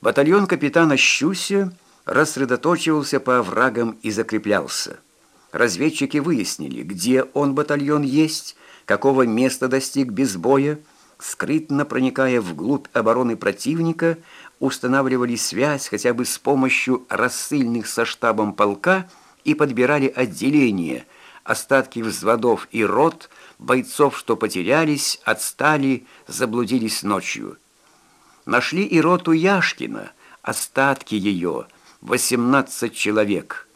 Батальон капитана Щуся рассредоточивался по оврагам и закреплялся. Разведчики выяснили, где он, батальон, есть, какого места достиг без боя, скрытно проникая вглубь обороны противника, устанавливали связь хотя бы с помощью рассыльных со штабом полка и подбирали отделения, остатки взводов и рот, бойцов, что потерялись, отстали, заблудились ночью. Нашли и роту Яшкина, остатки ее, 18 человек.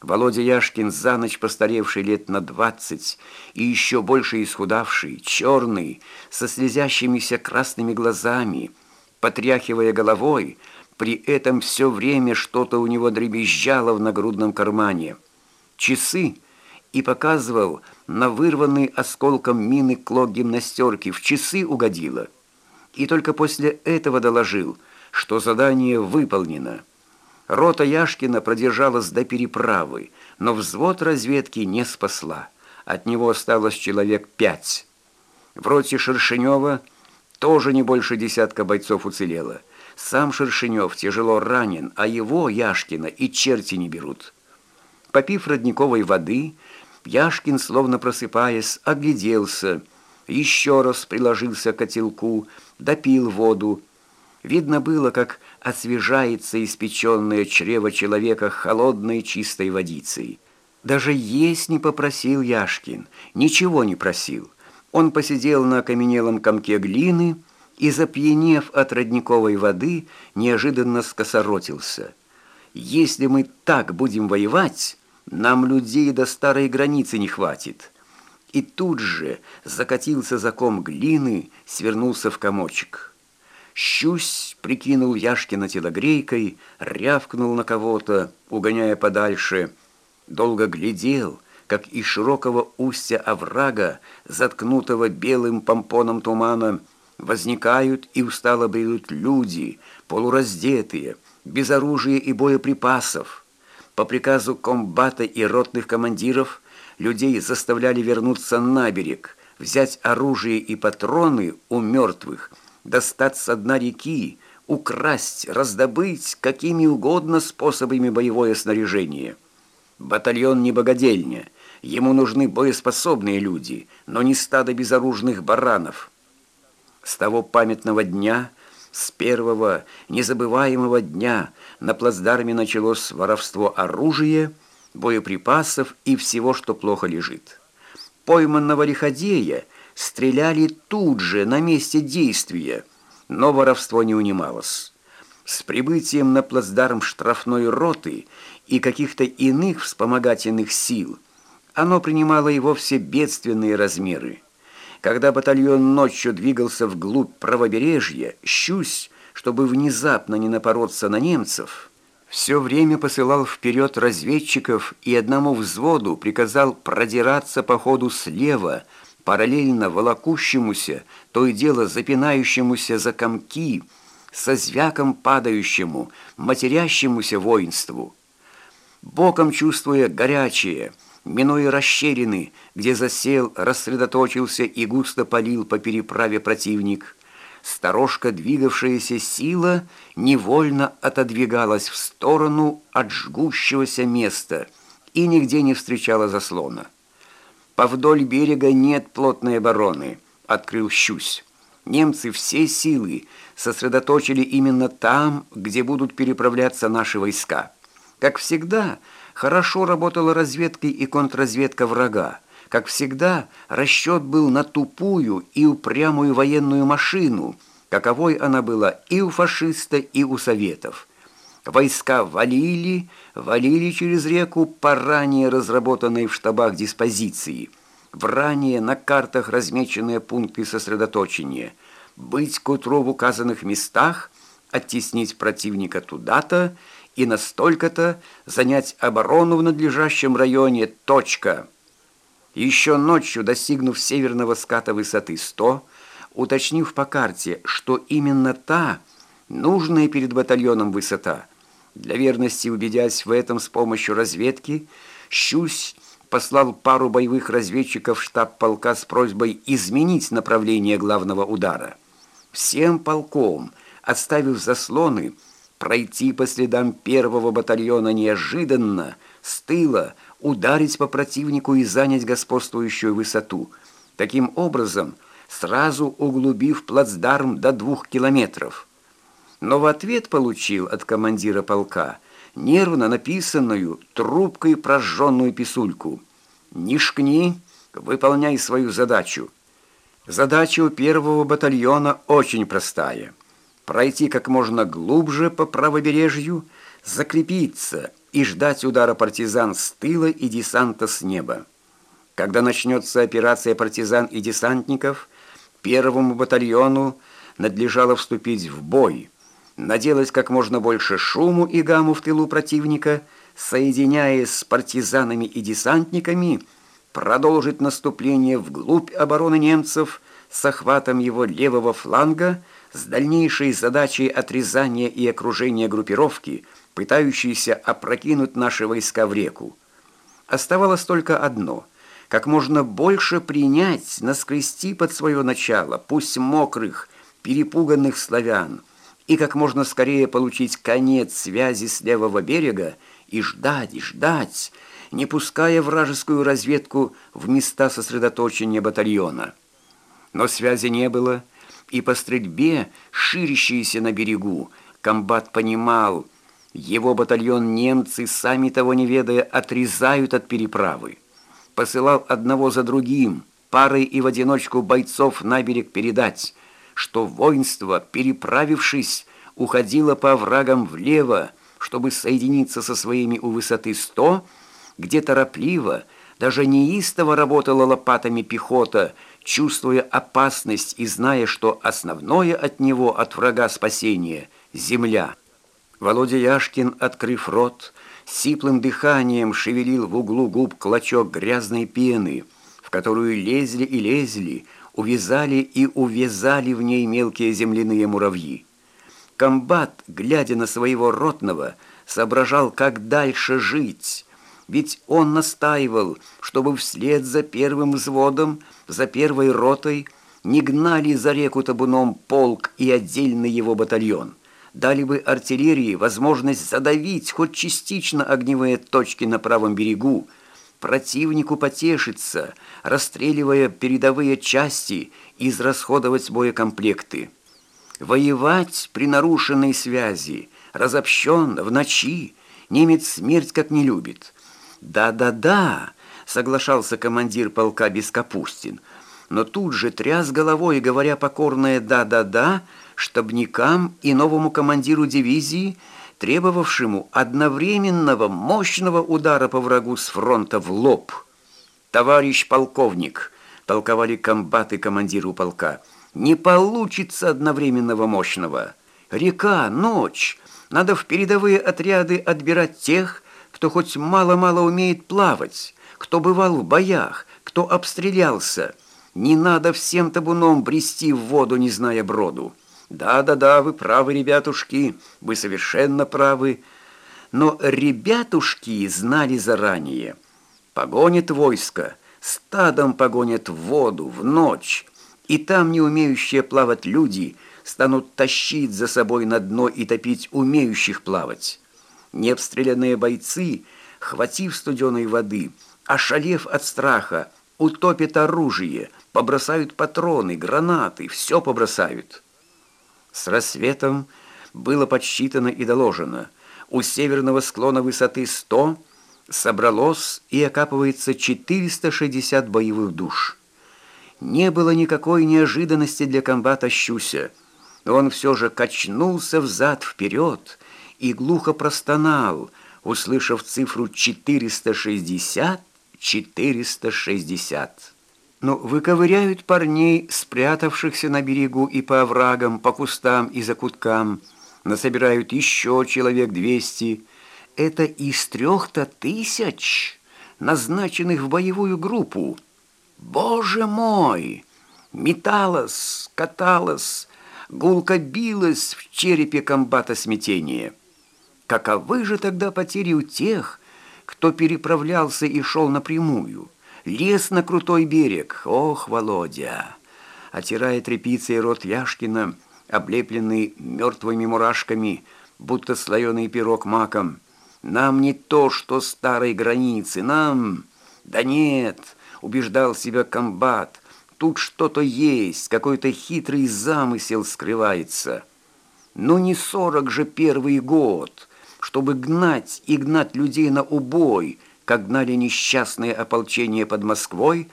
Володя Яшкин, за ночь постаревший лет на двадцать и еще больше исхудавший, черный, со слезящимися красными глазами, потряхивая головой, при этом все время что-то у него дребезжало в нагрудном кармане. Часы и показывал на вырванный осколком мины клок гимнастерки. В часы угодило. И только после этого доложил, что задание выполнено. Рота Яшкина продержалась до переправы, но взвод разведки не спасла. От него осталось человек пять. В роте Шершенева тоже не больше десятка бойцов уцелело. Сам Шершенев тяжело ранен, а его, Яшкина, и черти не берут. Попив родниковой воды, Яшкин, словно просыпаясь, огляделся, еще раз приложился к котелку, допил воду. Видно было, как освежается испеченное чрево человека холодной чистой водицей. Даже есть не попросил Яшкин, ничего не просил. Он посидел на окаменелом комке глины и, запьянев от родниковой воды, неожиданно скосоротился. «Если мы так будем воевать...» Нам людей до старой границы не хватит. И тут же закатился за ком глины, свернулся в комочек. Щусь прикинул Яшкина телогрейкой, рявкнул на кого-то, угоняя подальше. Долго глядел, как из широкого устья оврага, заткнутого белым помпоном тумана, возникают и устало бредут люди, полураздетые, без оружия и боеприпасов. По приказу комбата и ротных командиров людей заставляли вернуться на берег, взять оружие и патроны у мертвых, достать со дна реки, украсть, раздобыть какими угодно способами боевое снаряжение. Батальон не богадельня, ему нужны боеспособные люди, но не стадо безоружных баранов. С того памятного дня – с первого незабываемого дня на плацдарме началось воровство оружия, боеприпасов и всего, что плохо лежит. Пойманного лиходея стреляли тут же, на месте действия, но воровство не унималось. С прибытием на плацдарм штрафной роты и каких-то иных вспомогательных сил оно принимало и вовсе бедственные размеры. Когда батальон ночью двигался вглубь правобережья, щусь, чтобы внезапно не напороться на немцев, все время посылал вперед разведчиков и одному взводу приказал продираться по ходу слева, параллельно волокущемуся, то и дело запинающемуся за комки, со звяком падающему, матерящемуся воинству. Боком чувствуя горячее, минуя расщелины, где засел, рассредоточился и густо полил по переправе противник. Сторожка, двигавшаяся сила, невольно отодвигалась в сторону от жгущегося места и нигде не встречала заслона. По вдоль берега нет плотной обороны, открыл Щусь. Немцы все силы сосредоточили именно там, где будут переправляться наши войска. Как всегда, Хорошо работала разведка и контрразведка врага. Как всегда, расчет был на тупую и упрямую военную машину, каковой она была и у фашиста, и у советов. Войска валили, валили через реку по ранее разработанной в штабах диспозиции, в ранее на картах размеченные пункты сосредоточения, быть к утру в указанных местах, оттеснить противника туда-то и настолько-то занять оборону в надлежащем районе. Точка. Еще ночью, достигнув северного ската высоты 100, уточнив по карте, что именно та, нужная перед батальоном высота, для верности убедясь в этом с помощью разведки, Щусь послал пару боевых разведчиков в штаб полка с просьбой изменить направление главного удара. Всем полком – отставив заслоны, пройти по следам первого батальона неожиданно, с тыла, ударить по противнику и занять господствующую высоту. Таким образом, сразу углубив плацдарм до двух километров. Но в ответ получил от командира полка нервно написанную трубкой прожженную писульку. «Не шкни, выполняй свою задачу». Задача у первого батальона очень простая. Пройти как можно глубже по правобережью, закрепиться и ждать удара партизан с тыла и десанта с неба. Когда начнется операция партизан и десантников, первому батальону надлежало вступить в бой, наделать как можно больше шуму и гамму в тылу противника, соединяясь с партизанами и десантниками – продолжить наступление вглубь обороны немцев с охватом его левого фланга с дальнейшей задачей отрезания и окружения группировки, пытающейся опрокинуть наши войска в реку. Оставалось только одно – как можно больше принять, наскрести под свое начало, пусть мокрых, перепуганных славян, и как можно скорее получить конец связи с левого берега и ждать, ждать, не пуская вражескую разведку в места сосредоточения батальона. Но связи не было, и по стрельбе, ширящейся на берегу, комбат понимал, его батальон немцы, сами того не ведая, отрезают от переправы. Посылал одного за другим, парой и в одиночку бойцов на берег передать, что воинство, переправившись, уходило по врагам влево, чтобы соединиться со своими у высоты 100 где торопливо, даже неистово работала лопатами пехота, чувствуя опасность и зная, что основное от него, от врага спасения — земля. Володя Яшкин, открыв рот, сиплым дыханием шевелил в углу губ клочок грязной пены, в которую лезли и лезли, увязали и увязали в ней мелкие земляные муравьи. Комбат, глядя на своего ротного, соображал, как дальше жить, ведь он настаивал, чтобы вслед за первым взводом, за первой ротой не гнали за реку табуном полк и отдельный его батальон. Дали бы артиллерии возможность задавить хоть частично огневые точки на правом берегу, противнику потешиться, расстреливая передовые части и израсходовать боекомплекты. Воевать при нарушенной связи, разобщен в ночи, немец смерть как не любит – «Да-да-да», — соглашался командир полка Бескапустин, но тут же тряс головой, говоря покорное «да-да-да» штабникам и новому командиру дивизии, требовавшему одновременного мощного удара по врагу с фронта в лоб. «Товарищ полковник», — толковали комбаты командиру полка, «не получится одновременного мощного. Река, ночь, надо в передовые отряды отбирать тех, кто хоть мало-мало умеет плавать, кто бывал в боях, кто обстрелялся. Не надо всем табуном брести в воду, не зная броду. Да-да-да, вы правы, ребятушки, вы совершенно правы. Но ребятушки знали заранее. Погонит войско, стадом погонят в воду, в ночь, и там не умеющие плавать люди станут тащить за собой на дно и топить умеющих плавать. Необстрелянные бойцы, хватив студеной воды, ошалев от страха, утопят оружие, побросают патроны, гранаты, все побросают. С рассветом было подсчитано и доложено. У северного склона высоты 100 собралось и окапывается 460 боевых душ. Не было никакой неожиданности для комбата Щуся. Он все же качнулся взад-вперед и глухо простонал, услышав цифру 460, 460. Но выковыряют парней, спрятавшихся на берегу и по оврагам, по кустам и закуткам, насобирают еще человек двести. Это из трех-то тысяч, назначенных в боевую группу. Боже мой! Металось, каталось, гулко билось в черепе комбата смятение. Каковы же тогда потери у тех, кто переправлялся и шел напрямую? Лес на крутой берег. Ох, Володя! Отирая тряпицей рот Яшкина, облепленный мертвыми мурашками, будто слоеный пирог маком. Нам не то, что старой границы, нам... Да нет, убеждал себя комбат, тут что-то есть, какой-то хитрый замысел скрывается. Но не сорок же первый год, чтобы гнать и гнать людей на убой, как гнали несчастное ополчение под Москвой,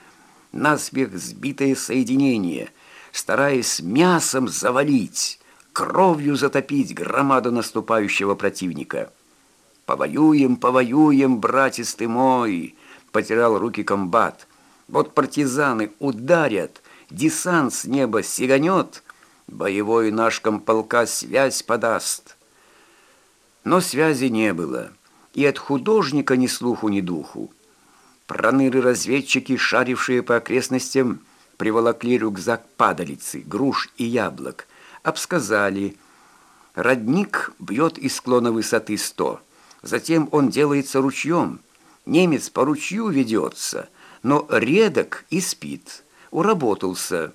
наспех сбитое соединение, стараясь мясом завалить, кровью затопить громаду наступающего противника. «Повоюем, повоюем, братец ты мой!» — потирал руки комбат. «Вот партизаны ударят, десант с неба сиганет, боевой наш комполка связь подаст». Но связи не было, и от художника ни слуху, ни духу. Проныры-разведчики, шарившие по окрестностям, приволокли рюкзак падалицы, груш и яблок, обсказали. Родник бьет из склона высоты сто, затем он делается ручьем. Немец по ручью ведется, но редок и спит. Уработался.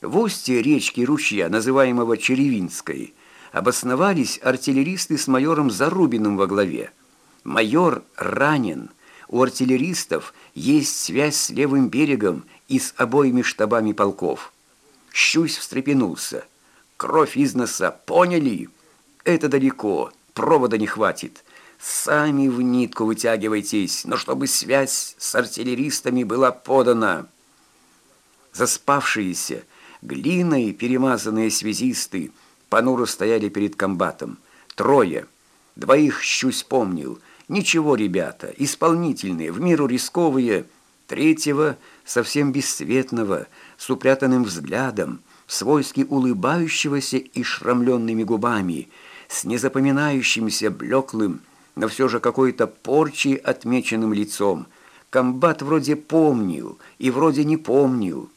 В устье речки ручья, называемого Черевинской, обосновались артиллеристы с майором Зарубиным во главе. Майор ранен – у артиллеристов есть связь с левым берегом и с обоими штабами полков. Щусь встрепенулся. Кровь из носа, поняли? Это далеко, провода не хватит. Сами в нитку вытягивайтесь, но чтобы связь с артиллеристами была подана. Заспавшиеся, глиной перемазанные связисты понуро стояли перед комбатом. Трое. Двоих щусь помнил — Ничего, ребята, исполнительные, в миру рисковые. Третьего, совсем бесцветного, с упрятанным взглядом, свойски улыбающегося и шрамленными губами, с незапоминающимся блеклым, но все же какой-то порчей отмеченным лицом. Комбат вроде помнил и вроде не помнил.